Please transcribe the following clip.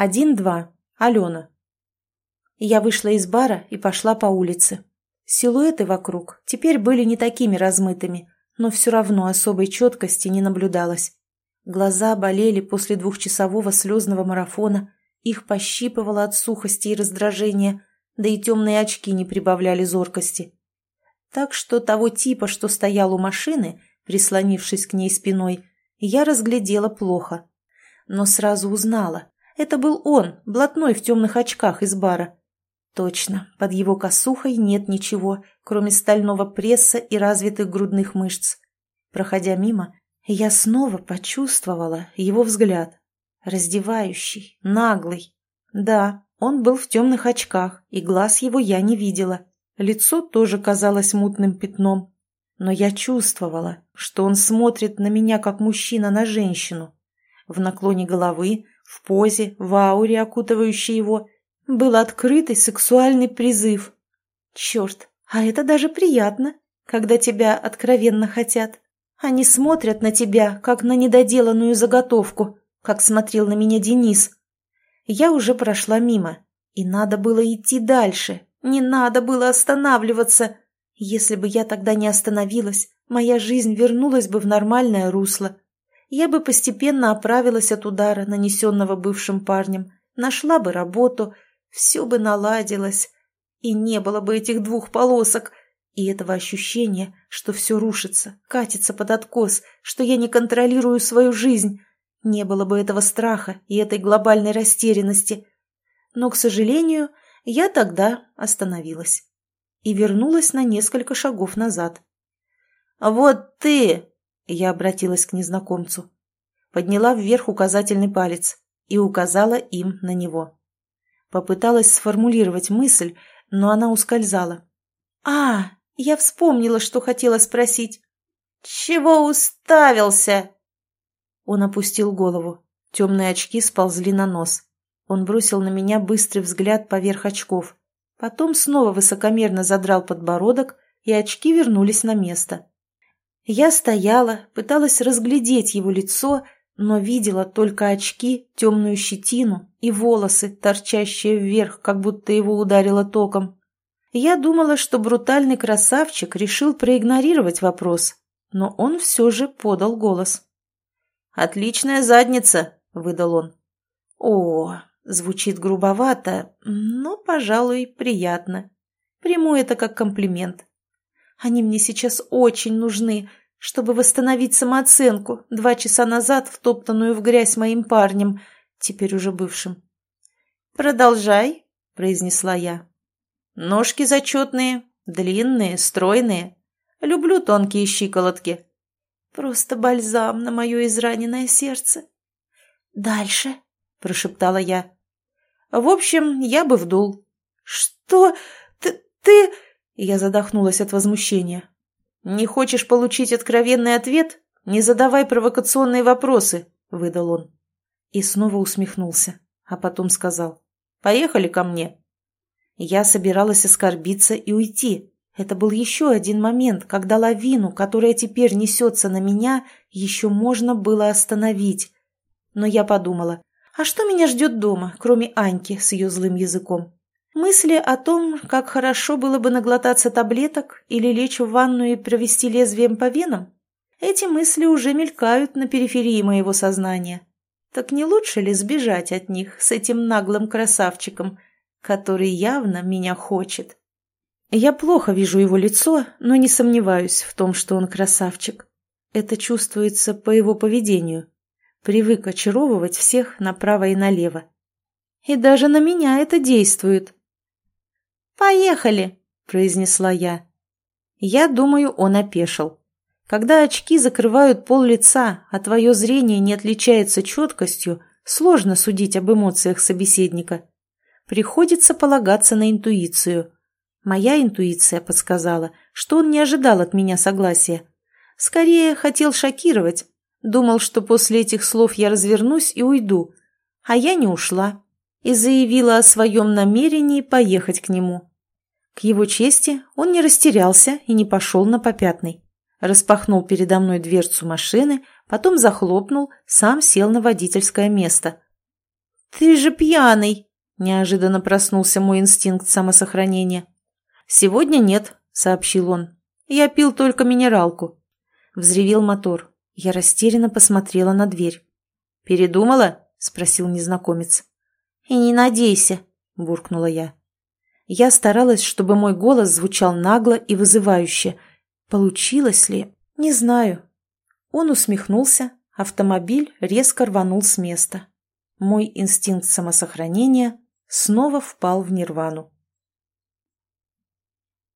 Один-два. Алена. Я вышла из бара и пошла по улице. Силуэты вокруг теперь были не такими размытыми, но все равно особой четкости не наблюдалось. Глаза болели после двухчасового слезного марафона, их пощипывало от сухости и раздражения, да и темные очки не прибавляли зоркости. Так что того типа, что стоял у машины, прислонившись к ней спиной, я разглядела плохо. Но сразу узнала. Это был он, блатной в темных очках из бара. Точно, под его косухой нет ничего, кроме стального пресса и развитых грудных мышц. Проходя мимо, я снова почувствовала его взгляд. Раздевающий, наглый. Да, он был в темных очках, и глаз его я не видела. Лицо тоже казалось мутным пятном. Но я чувствовала, что он смотрит на меня, как мужчина на женщину. В наклоне головы, в позе, в ауре, окутывающей его, был открытый сексуальный призыв. Черт, а это даже приятно, когда тебя откровенно хотят. Они смотрят на тебя, как на недоделанную заготовку, как смотрел на меня Денис. Я уже прошла мимо, и надо было идти дальше, не надо было останавливаться. Если бы я тогда не остановилась, моя жизнь вернулась бы в нормальное русло. Я бы постепенно оправилась от удара, нанесенного бывшим парнем, нашла бы работу, все бы наладилось, и не было бы этих двух полосок, и этого ощущения, что все рушится, катится под откос, что я не контролирую свою жизнь. Не было бы этого страха и этой глобальной растерянности. Но, к сожалению, я тогда остановилась и вернулась на несколько шагов назад. «Вот ты!» — я обратилась к незнакомцу. Подняла вверх указательный палец и указала им на него. Попыталась сформулировать мысль, но она ускользала. «А, я вспомнила, что хотела спросить. «Чего уставился?» Он опустил голову. Темные очки сползли на нос. Он бросил на меня быстрый взгляд поверх очков. Потом снова высокомерно задрал подбородок, и очки вернулись на место. Я стояла, пыталась разглядеть его лицо, но видела только очки, темную щетину и волосы, торчащие вверх, как будто его ударило током. Я думала, что брутальный красавчик решил проигнорировать вопрос, но он все же подал голос. «Отличная задница!» — выдал он. «О, Звучит грубовато, но, пожалуй, приятно. Приму это как комплимент. Они мне сейчас очень нужны, чтобы восстановить самооценку, два часа назад втоптанную в грязь моим парнем, теперь уже бывшим. «Продолжай», — произнесла я. «Ножки зачетные, длинные, стройные. Люблю тонкие щиколотки». Просто бальзам на мое израненное сердце. «Дальше», — прошептала я. В общем, я бы вдул. «Что? Ты... ты...» Я задохнулась от возмущения. «Не хочешь получить откровенный ответ? Не задавай провокационные вопросы», — выдал он. И снова усмехнулся, а потом сказал. «Поехали ко мне». Я собиралась оскорбиться и уйти. Это был еще один момент, когда лавину, которая теперь несется на меня, еще можно было остановить. Но я подумала, а что меня ждет дома, кроме Аньки с ее злым языком? Мысли о том, как хорошо было бы наглотаться таблеток или лечь в ванну и провести лезвием по венам? Эти мысли уже мелькают на периферии моего сознания. Так не лучше ли сбежать от них с этим наглым красавчиком, который явно меня хочет? Я плохо вижу его лицо, но не сомневаюсь в том, что он красавчик. Это чувствуется по его поведению привык очаровывать всех направо и налево. И даже на меня это действует. «Поехали!» – произнесла я. Я думаю, он опешил. Когда очки закрывают пол лица, а твое зрение не отличается четкостью, сложно судить об эмоциях собеседника. Приходится полагаться на интуицию. Моя интуиция подсказала, что он не ожидал от меня согласия. Скорее, хотел шокировать, Думал, что после этих слов я развернусь и уйду. А я не ушла и заявила о своем намерении поехать к нему. К его чести он не растерялся и не пошел на попятный. Распахнул передо мной дверцу машины, потом захлопнул, сам сел на водительское место. «Ты же пьяный!» – неожиданно проснулся мой инстинкт самосохранения. «Сегодня нет», – сообщил он. «Я пил только минералку». Взревел мотор. Я растерянно посмотрела на дверь. «Передумала?» – спросил незнакомец. «И не надейся», – буркнула я. Я старалась, чтобы мой голос звучал нагло и вызывающе. Получилось ли? Не знаю. Он усмехнулся, автомобиль резко рванул с места. Мой инстинкт самосохранения снова впал в нирвану.